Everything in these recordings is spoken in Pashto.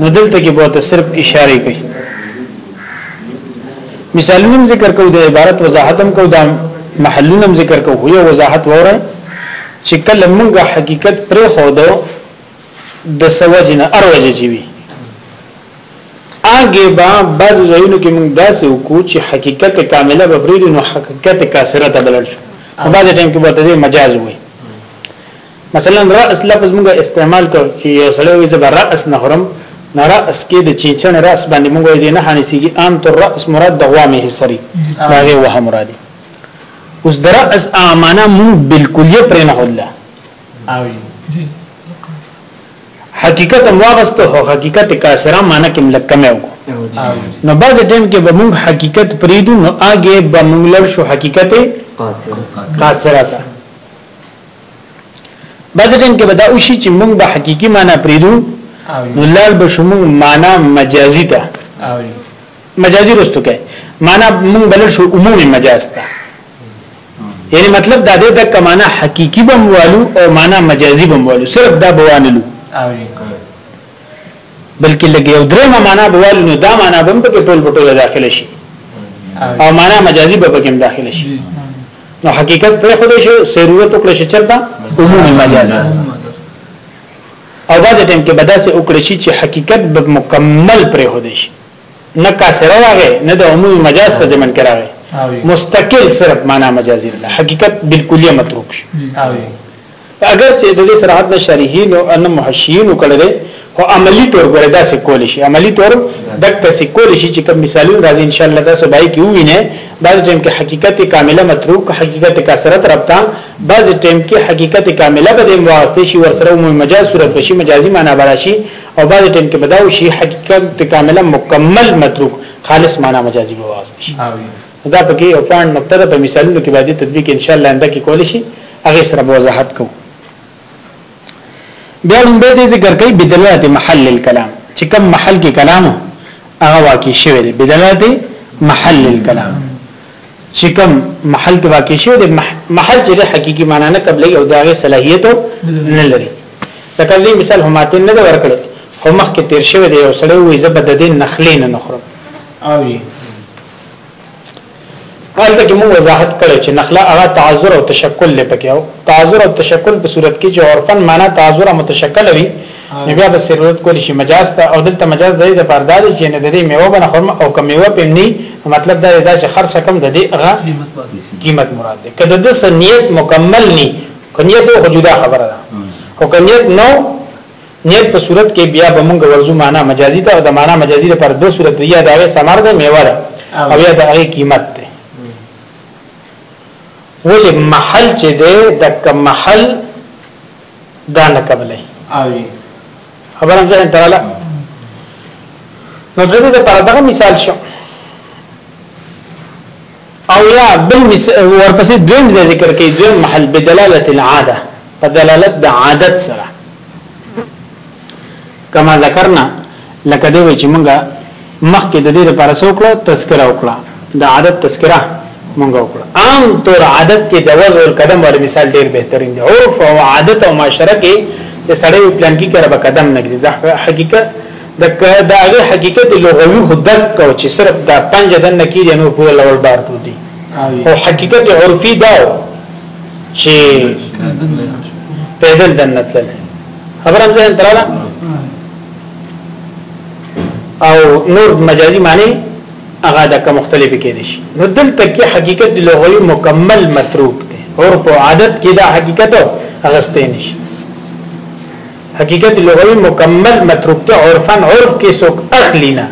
نو دلته کې به صرف اشاره کوي مثالونه ذکر کوو د عبارت وضاحت هم کوو دا محلونه هم ذکر کوو یو وضاحت وره چې کله موږ حقیقت پر خو دو د سوجنه اروجه جیوی اګه با بعض ځایونو کې موږ داسې وکړو چې حقیقت کامله به پرې نو حقیقت کاسره ته بلل شو په بعض ټیم کې به ته مجاز وي مثلا راس لفظ موږ استعمال کړ چې یو سړی وي زبر راس نه خورم نه راس کې د چینچن راس باندې موږ دې نه حنسیږي عام تر راس مراد د غوا مه سری هغه وه مراد اوس در راس امانه موږ بالکلیه پر نه هله حقیقت مواغسته هو حقیقت کاسره معنی کې ملکمه وو نو بعد ټیم کې به موږ حقیقت پریدو نو اگې به موږ لړ شو حقیقت قاصره بعض ټیم کې بدا وشي چې موږ به حقيقي معنا پریدو نو لال به شو موږ معنا مجازي ته مجازي رستو کې معنا موږ بلل شو عمومي مجاز ته یعنی مطلب دا دی د کمانه حقيقي بموالو او معنا مجازي بموالو صرف دا بوانلو بلکې لګي او درېمه معنا بوالو نو دا معنا بم په ټول بټول داخله شي او معنا مجازي به پکې داخله شي نو حقیقت پرې خو دې شي ضرورت وکړي چې چرته عمومي مجاز او بعد ټیم کې بداسه وکړي چې حقیقت به مکمل پرې خو دې شي نه کاسره راغی نه د عمومي مجاز په ځمن کې راغی مستقل صرف معنا مجازي ده حقیقت بالکلیه متروک شي که اګر چې د دې صراحت نه شارحین او ان محشیین وکړل دي خو عملی طور ګره دا څه کول شي عملی طور دک څه کول شي چې کوم مثالونه راځي ان شاء الله تاسو به کې وینئ بعض ټیم کې حقیقت کامله متروک حقیقت کثرت رابطه بعض ټیم کې حقیقت کامله به د واسطه شي ورسره مو مجاز صورت بشي مجازي معنا براشي او بعض ټیم کې بداو شي حقیقت کامله مکمل متروک خالص معنا مجازي به واسطه شي نو دا پکې یو پاڼ نقطه ده په مثالونو کې باندې تطبیق ان شاء الله انده کې کول شي هغه سره به وضاحت کوم بیا هم به دې ذکر کوي بدلالت محل الكلام چې کوم محل کې کلام هغه واقع شوی دی بدلالت محل الكلام چې کوم محل کې واقع شوی دی محل چې حقيقي معنی نه قبلې او داغه صلاحيت نه لري لکه دې مثال هم ماته نه ورکړ خو مخکې تیر شوی دی او سړی وې زبد دین نخلین نه خورم او هلته کې موږ وضاحت کړی چې نخله هغه تعذر او تشکل لپاره او تعذر او تشکل په صورت کې چې عرفن معنا تعذر او متشکل وي نو بیا به ضرورت کول شي مجاز ته او دلته مجاز د دې لپاره دا چې نه د دې میوه بنه خرم او کمیوه پمني مطلب دا دا چې خرڅ کم د دې هغه قیمت مراد ده کله د سنیت مکمل ني کنیت خو جدا خبره ده خو کنیت نو نیت په صورت کې بیا به مونږ ورزو معنا مجازي ته او د معنا مجازي لپاره دوه صورت دی یا د هغه ثمر ده میوه ده او یا د هغه قیمت ده ولې محل چې ده د کم محل دا نه قبلې خبر هم ځان تعالی نو دغه لپاره دغه مثال شو او یا بل ورپسې دویم ځای ذکر کوي دویم محل بدلالت العاده په دلالت د عادت سره کما ذکرنا لکه دی چې مونږه مخکې د دې لپاره سوکړه تذکرہ وکړه د عادت تذکرہ مونږه وکړه عام طور عادت کې د وزن او قدم ور مثال ډیر بهترین دی عرف او عادت او معاشره کې د سړی پلان کې کړه به قدم نه کړي د حقیقت دکه دا غي حقیقت لغوي خو دک کو چې صرف دا پنځه دنه کې دي نور پورا لول بار پروت دي او حقیقت عرفي دا چې پیدل دنه تل خبر هم ځین تراله او نور مجازي معنی هغه د کوم مختلف کې دي نو دلته کې حقیقت لغوي مکمل متروک دي عرف او عادت کې دا حقیقت غستې نشي حقیقت لغوی مکمل متروک ته عرفن عرف کې سوک اخلی نه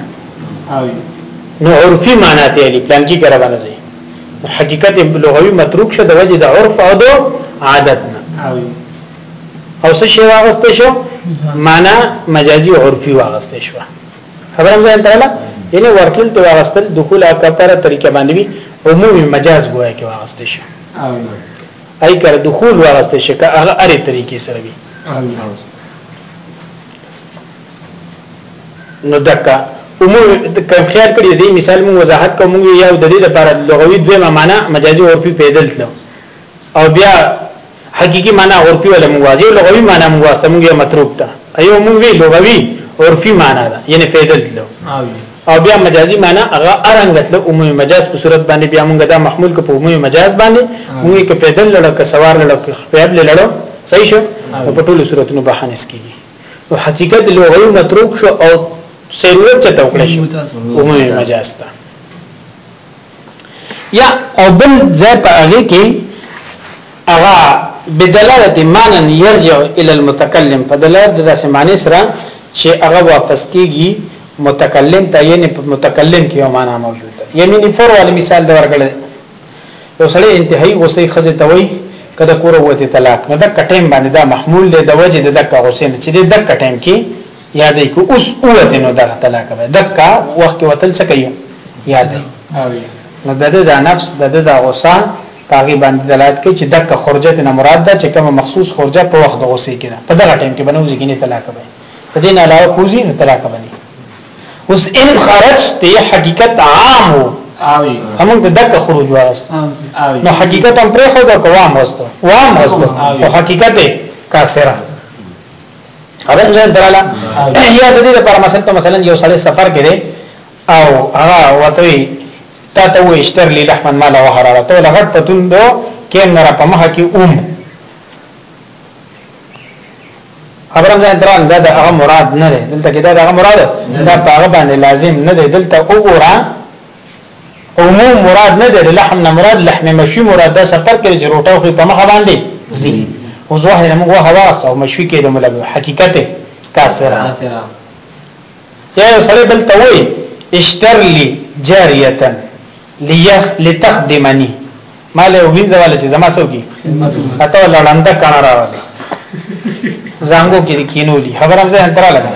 نو عرفی معنی ته علی پلان کې کرا باندې حقیقت لغوی متروک شه د وجه د عرف او د عادت نه او څه شی واغسته شو معنی مجازي او عرفي واغسته شو خبرم ځان ته نه یعنی ورتل ته واغستل دخول اکبره طریقه باندې عمومي مجاز ګویا کې واغسته شو ای کر دخول واغسته شي که هغه اره طریقې سره وي نو دکا عموم کوم خیال کړی دی مثال موږ وضاحت کوم یو د دې لپاره لغوي دویمه معنی مجازي عرفي پیدل تلو او بیا حقيقي معنی عرفي ولا موازي او لغوي معنی موږ واسطه موږ متروک ده ایو موږ لغوي عرفي معنی ده یعنی پیدل تلو او بیا مجازي معنی هغه ارنګت له عمومي مجاز په صورت باندې بیا موږ دا محمول کو په عمومي مجاز باندې موږ کې پیدل لړو که سوار لړو که خپل لړو صحیح شو په ټولو صورتونو به حنس کیږي او حقیقت لغوي متروک شو او ضرورت ته وکړي شو عمومي مجاز ته یا او بل ځای په هغه کې هغه بدلالت معنی يرجع الى المتکلم په دلالت د داسې معنی سره چې هغه واپس کیږي متکلم ته یعنی په متکلم کې یو معنا موجود ده یمینی فور والی مثال د ورکړل یو سړی انتهایی غصه خزه ته وای کده کور وته طلاق نو د کټیم باندې دا محمول دی د وجه د دک غصه نه چې د کټیم کې یادې کو اوس اوته نو دا طلاق به دک وخت وتل څه کوي یادې نو د دې د نفس د دې د غصه پاغي باندې دلالت کوي چې دک خرجت نه مراد ده چې کوم مخصوص خرجه په وخت د غصه کې ده په دغه ټیم کې بنوځي کې نه طلاق به په دې نه علاوه کوزي نو طلاق باندې اوس ان خرجت حقیقت عام وو همون د دک خروج واست نو حقیقت هم پرې خو دا کوام واست وام واست او حقیقت کاسره خبر ځان دراله یا د دې لپاره مثلا ته مثلا یو سړی سفر کړي او هغه وته تا ته وشتر لې لحمن مال او حرارت او لغت پتون دو کیم نه را پمه کې اوم خبرم ځان دران دا د هغه مراد نه دی دلته کې دا د هغه مراد دا په هغه باندې لازم نه دی دلته وګوره عموم مراد نه دی لحم نه مراد لحم مشوي مراد دا سفر کې چې روټه خو په مخه باندې زی او ظاهر موږ هوا او مشوي کې د ملګرو حقیقت کاسره یا سره بل ته وای اشتر لی جاریه لیخ لتخدمنی مال او وینځه والے چې زما سو کی اته لړنده کنا راوړي زنګو کې کینولي خبر هم ځه انترا لګا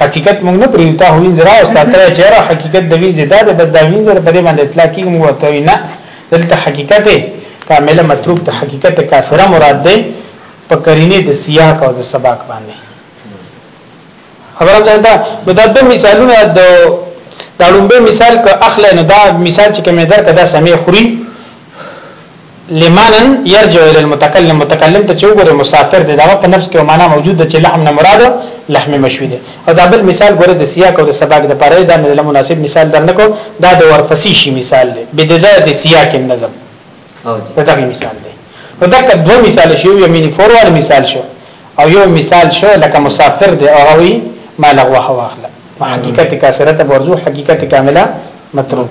حقیقت موږ نه پریوتا هوین زرا او ستاتره چیرې حقیقت د وین زیاده ده بس دا وین زره په دې باندې اطلاع کیږي موږ ته نه دلته حقیقت کامله مطلوب ته حقیقت کاسره مراد ده په کرینه د سیاق او د سباق باندې خبره ځان ته نو دا د مثالونه د دا لومبه مثال که اخله نو دا مثال چې کومه درکه دا سمې خوري لمانن يرجع الى المتكلم متکلم ته چې وګوره مسافر دی دا په نفس کې معنا موجود ده چې لحم نه مراد لحم مشوي ده او دا بل مثال ګوره د سیاق او د سباق د پاره دا مناسب مثال درنکو دا د ورپسې شي مثال دی بدلایت سیاق النظم دا دغه مثال دی نو دا دوه مثال شو یو مینی فوروال مثال شو او یو مثال شو لکه مسافر دی او وی ما لغوه واخله حقیقت کاسره ته ورځو حقیقت کامله متروک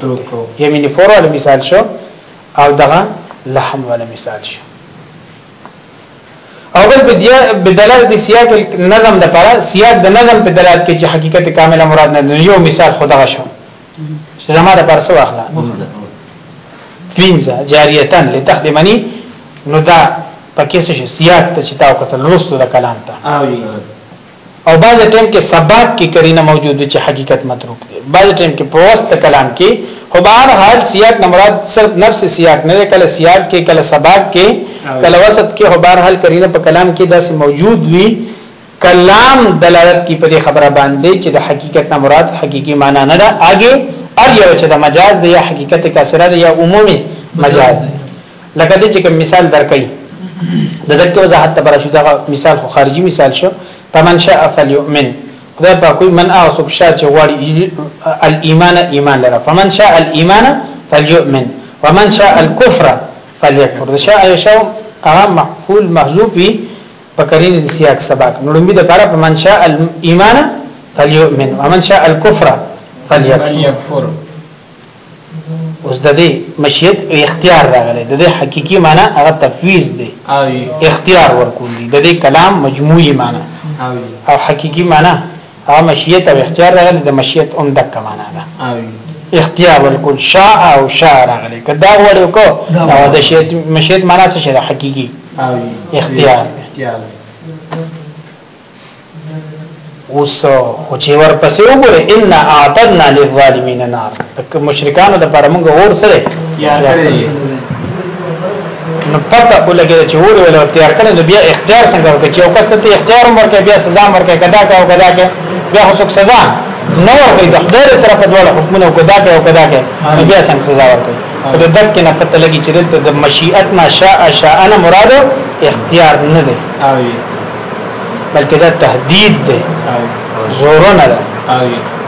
یو مینی فوروال مثال شو او دغه لحم ولا مثال شو او بل بدلال د سیاق نظم د پاره سیاق د نظم په دلالت کې چې حقیقت کامله مراد نه یو مثال خدغه شو چې زما د پرسه واخله پینځه جاریتن لتخدمنی نو دا پکې څه سیاق ته چې تاو کتل لوستو د کلام ته او بعض ټیم کې سبات کې کرینه موجود وي چې حقیقت متروک دی بعض ټیم کې په وسط کلام کې خو بهر حال سیاق نه مراد صرف نفس سیاق نه کله سیاق کې کله سبات کې کله وسط کې خو بهر حال کرینه په کلام کې داسې موجود وي کلام دلالت کی په دې خبره باندې چې د حقیقت نه مراد حقیقی معنا نه ده اګه ار یو چې د مجاز دی یا حقیقت کثره دی یا عمومي مجاز دی لکه دې چې کوم مثال درکې د دغه وضاحت ته برشو دا مثال خو خارجي مثال شو فمن شاء فليؤمن خدای په کوئی من او سب شاء چې غواړي الايمان ایمان لره فمن شاء الايمان فليؤمن ومن شاء الكفر فليكفر شاء يشاء هغه محفول محذوف په کرینې د سیاق سباق نو لومبي د پاره په منشاء الايمان فليؤمن ومن شاء الكفر فليكفر اوس د دې مشیت او اختیار راغلی د دې حقيقي معنی هغه تفویض دی اختیار ورکول دي د دې کلام مجموعي معنی او حقيقي معنی او مشیت او اختیار راغلی د مشیت هم د کمانا ده اختیار ولکل شاء او شاء راغلی کدا وړو کو او د شیت مشیت معنا څه شي حقيقي اختیار اوس او چې ورپسې وګوره ان اعتدنا للظالمین نار مشرکانو د پرمنګ اور سره یا کړی نو پته ولګی چې اور ولا اختیار کړي نو بیا اختیار څنګه وکړي چې اوکس ته اختیار ورکړي بیا سزا ورکړي کدا کا او کدا کا بیا هڅوک سزا نه ورکړي د خدای تر طرفه ډول حکمونه او کدا کا او کدا کا بیا څنګه سزا ورکړي د دک کې نه پته لګي چې دلته د مشیت نه شاء شاء انا مراد اختیار نه دی بلکې دا تهدید دی زورونه ده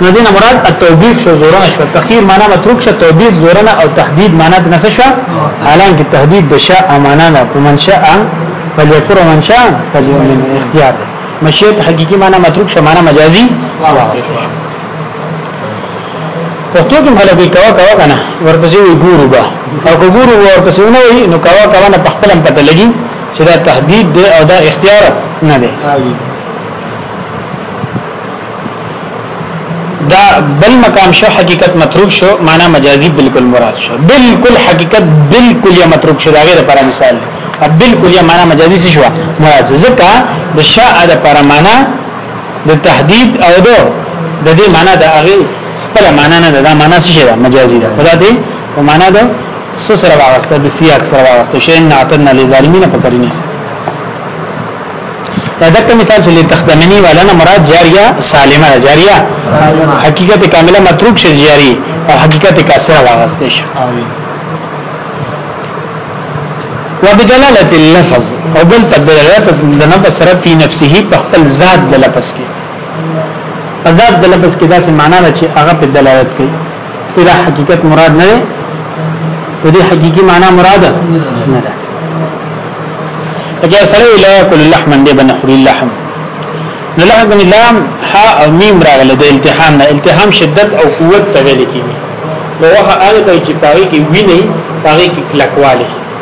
نو دینه مراد التوبیخ شو زورنه شو تخیر معنا متروک شو توبیخ زورنه او تهدید معنا د نس شو حالانکه تهدید د شاء امانه نه په منشاء فلیکر من شاء فلیؤمن اختیار مشیت حقیقی معنا متروک شو معنا مجازی پښتو کې مله به کوا کوا کنه ورپسې وی ګورو با او ګورو ورپسې نه وی نو کوا کوا نه پخپلم پته لګي چې دا تهدید دی او دا اختیار نه دی دا بل مقام شو حقیقت متروک شو معنا مجازي بالکل مراد شو بالکل حقیقت بالکل یا متروک شو دا غیر پر مثال بالکل یا معنا مجازي څه شو مراد ځکه د شاء د پر معنا د تهدید او د د دې معنا د هغه خپل معنا نه دا معنا څه شي مجازي ده خدا دې او معنا د سره واغسته د سیاق سره واغسته شي نه اتن للظالمین په کرینه دا دغه مثال چې تخدمنی والا نه مراد جاریه سالمه ده جاریه حقیقت کامله متروک شي جاری او حقیقت کاسره واغسته شي وبدلاله اللفظ او بل تدلالت د نفس سره په نفسه په خپل ذات د لفظ کې ذات د لفظ کې داسې معنا ده چې هغه په دلالت کوي چې دا حقیقت مراد نه دی د دې حقيقي معنا مراد نه ده اجا سره لا کل لحم دې بنخري لحم نو لحم لام ها او میم راغله د التحام نه التحام شدت او قوت ته ویل کیږي نو هغه هغه چې پاره کې ویني پاره کې کلکواله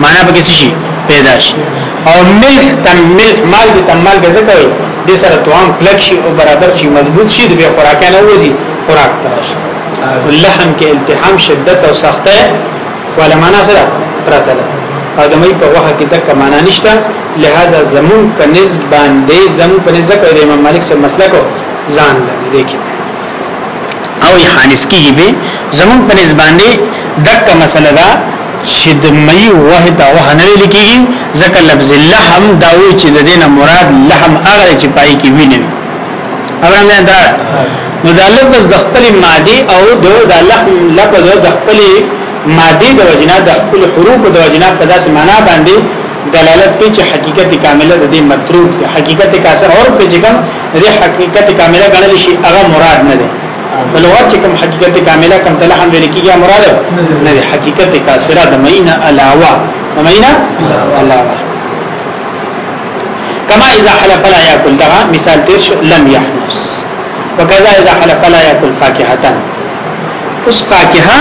معنا به کسی شي پیدا شي او ملک تم ملک مال به تم مال به زکوي د سره توام کلک شي او برابر شي مضبوط شي د به خوراک نه وځي خوراک ترش لحم کې التحام شدت او سخته ولا معنا سره پرته ده او د مې په وخت کې تک معنا نشته لہذا زمون په نسب باندې زمون په نسب کې امام مالک سره مسلک ځان لري کې او حانس کې به زمون په نسب باندې دک مسله ده چې د مئی وه ته وه نه ویل کیږي ځکه لفظ لحم دا وی چې د دینه مراد لحم هغه چې پای کې ویني هغه نه دا نو دا لفظ د خپل مادي او د دا لحم لفظ د خپل مادي د وجنا د خپل حروف د وجنا په داسې معنا باندې دلالت کوي چې حقیقت کامله د دې متروک دی حقیقت کاسه اور په جګم د حقیقت کامله غنل شي هغه مراد نه دی په لغت کې کوم حقیقت کامله کوم تله هم ویل کیږي مراد نه دی حقیقت کاسره د مینه علاوه د مینه علاوه کما اذا حلف لا یاکل دا مثال تیر شو لم یحنس وکذا اذا حلف لا یاکل فاکهه اوس فاکهه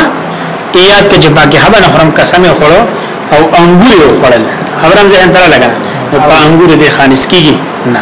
یا ته چې فاکهه باندې حرم قسم خورو او انګور خورل حرم ځه انتره لګا په انګور دې خانس کیږي نه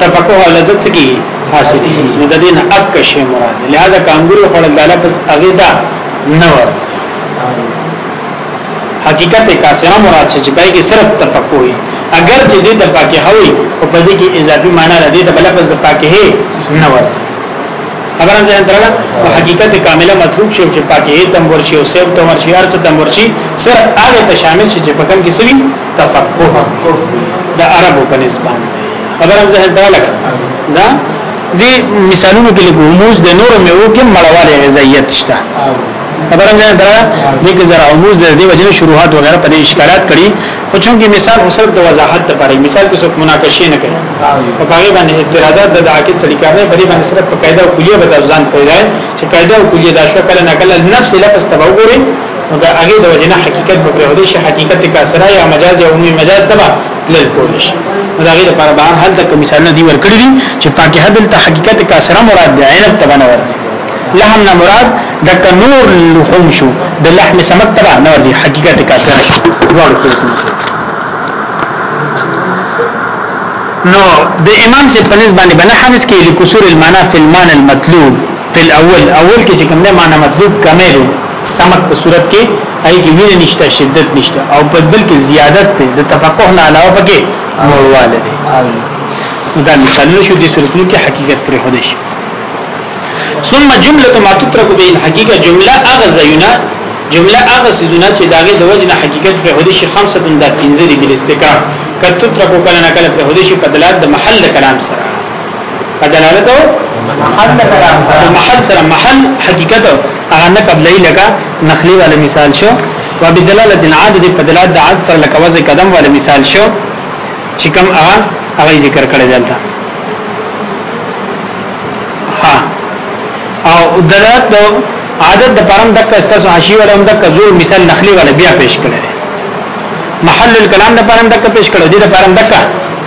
تفقه او لذت سکی حاصل نو د دین اک شی مراد لہذا کانګور خړل د لفظ هغه دا نه ورځ حقیقت کاسره مراد چې پای کې صرف تفقه وي اگر چې دې د فاکهه وي او په دې کې اضافي معنی را دې د لفظ د فاکهه نه ورځ خبره ځان درغه او حقیقت کامله مطلوب شو چې پاکه تم ورشي او سیب تم ورشي ارڅ تم ورشي سر هغه ته شامل شي چې په کوم کې سوي تفقه د عربو په نسبت خبرم زه دا لګا دا دې مثالونو کې لګوموز د نورو میو کې مړواله غذایت شته خبرم زه دا دې کې زرا اوموز د دې وجنه شروحات وغیرہ په دې اشکالات کړي خو چونکی مثال اوسر د وضاحت لپاره مثال کې څوک مناقشه نه کوي په هغه باندې اعتراضات د عقید سړي کار نه بری باندې صرف په قاعده او کلیه به ځان پیدا چې قاعده او کلیه دا شو کله نه کله نفس لفظ تبو ګوري نو دا هغه د وجنه حقیقت په پرهده شي حقیقت کا سره یا مجاز یا عمومي مجاز تبع تلل کول شي نو دا غي د پر بهر حل تک مثالونه دی ورکړي دي چې پاکه حد ته حقیقت کا سره مراد دی عینب تبع نه ورته لحم نه مراد د نور لحوم شو د لحم سمک تبع نه ورته حقیقت کا سره ډول شي نو د امام سے پنځ باندې بنه حمس کې لکسور المعنى فی المعنى المطلوب فی الاول اول کې چې کوم نه معنی مطلوب کمه سمت په صورت کې اي کې وینه نشته شدت نشته او په بل کې زیادت دی د تفقه نه علاوه پکې مورواله دی دا مثالونه شو دي صورتونو کې حقیقت پر هده شي ثم جمله ما تترك به الحقيقه جمله اغزينا جمله اغزينا چې داغه د وجنه حقیقت په هده شي خمسه د پنځه دی بل استقرار کتو ترکو کله نه کله په هده شي په دلالت د محل کلام سره په دلالت محل کلام سره محل سره محل حقیقت هغه نه قبلې لکه نخلی والا مثال شو وبدلاله عاد دې په دلالت د عاد سره لکه وزن قدم والا مثال شو چې کوم هغه هغه ذکر کړی دلته ها او دلالت د عادت د پرم د کستاسو حشی ولا هم د کزور مثال نخلی ولا بیا پیش کړی محل الكلام د پرم د پیش کړو دې د پرم د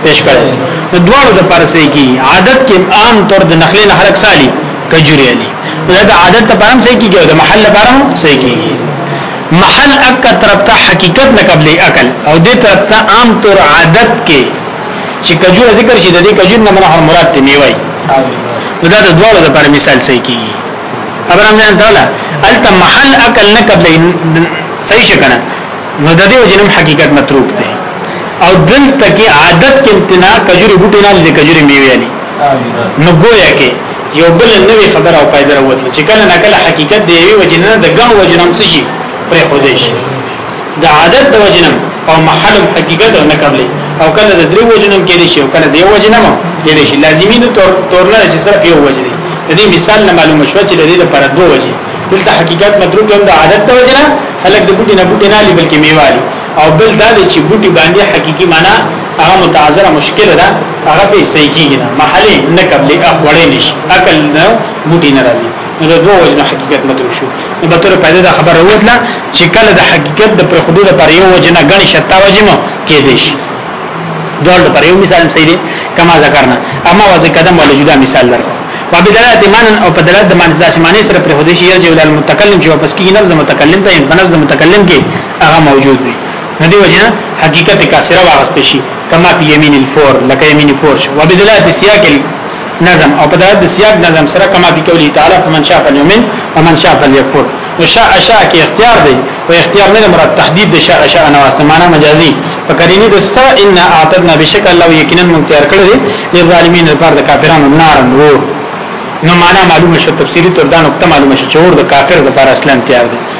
پیش کړو نو دواړو د پرسه کی عادت کې عام طور د نخلی نه حرکت سالي کجوري علي دا د عادت لپاره هم صحیح کیږي او د محل لپاره هم صحیح کیږي محل اک طرف ته حقیقت نه قبلې عقل او دې طرف ته عام طور عادت کې چې کجوره ذکر شي د دې کجور نه منه مراد دی میوي نو دا د دوه لپاره مثال صحیح کیږي ابرام جان تعالی الته محل عقل نه قبلې صحیح شکنه نو د دې وجنم حقیقت متروک دی او دلته کې عادت کې امتناع کجوري بوټي نه لري کجوري میوي نه نو ګویا کې یو بل نوې خبره او پایده راوته چې کله نه کله حقیقت دی وی وجنه د ګڼ وجنم څه شي پر خوده شي د عادت د وجنم او محل حقیقت نه قبلې او کله د درې وجنم کې شي او کله د یو وجنم کې شي لازمي د تور تورنه چې صرف یو وجنه د دې مثال نه معلومه شو چې د دې لپاره دوه وجې دلته حقیقت مطلوب هم د عادت د وجنه هلک د بوټي نه بوټي نه لې بلکې میوه او بل دا دی چې بوټي باندې حقيقي معنا هغه متعذره مشکل ده هغه په صحیح کېږي نه محله نه قبل اخوړې نشي عقل نه بوټي ناراضي نو د دوه وجنه حقیقت مطلب شو نو به تر پیدا د خبره وځله چې کله د حقیقت د پر حدود پر یو وجنه غني شتا وجنه کې دیش ډول پر یو مثال صحیح دی کما ذکرنا اما وځي قدم ول جدا مثال درکو وبدلالت معنی او په دلالت د معنی داسې معنی سره پر هدي شي یرجو المتکلم چې واپس کیږي نفس متکلم ته نفس متکلم کې هغه موجود وي نو دی وجنه حقیقت کاسره واغست شي کما فی یمین الفور لکه یمین فور شو وبدلات سیاق نظم او په دلالت سیاق نظم سره کما فی قوله تعالی فمن شاء فلیؤمن ومن شاء فلیکفر نو شاء شاء کې اختیار دی او اختیار نه مراد تحدید د شاء شاء نه واسطه معنا مجازي په کرینه د سره ان اعتدنا بشک الله یقینا مون تیار کړی دی لظالمین لپاره د کافرانو نار نور نو معنا معلومه شو تفسیری تر دا نقطه معلومه شو چې اور د کافر لپاره اصلا تیار دی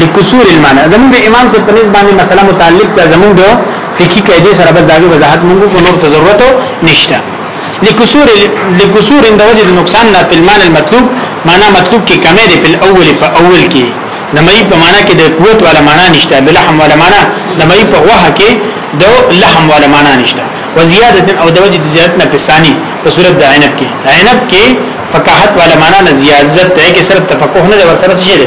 لکسور المعنى زمون د امام سے په نس باندې مسله متعلق ده زمون د فقہی قاعده سره بس داغه وضاحت مونږ کو نور ته ضرورت نشته لکسور لکسور د وجه د نقصان نه په المعنى المطلوب معنا مطلوب کې کمې ده په اول په اول کې د مې په معنا کې د قوت ولا معنا نشته د لحم ولا معنا د مې په وه کې د لحم ولا معنا نشته وزياده او د وجه د زیادت نه په ثاني په صورت د عینب کې عینب کې فقاحت ولا معنا نه زیادت ته کې صرف تفقه نه ور سره شي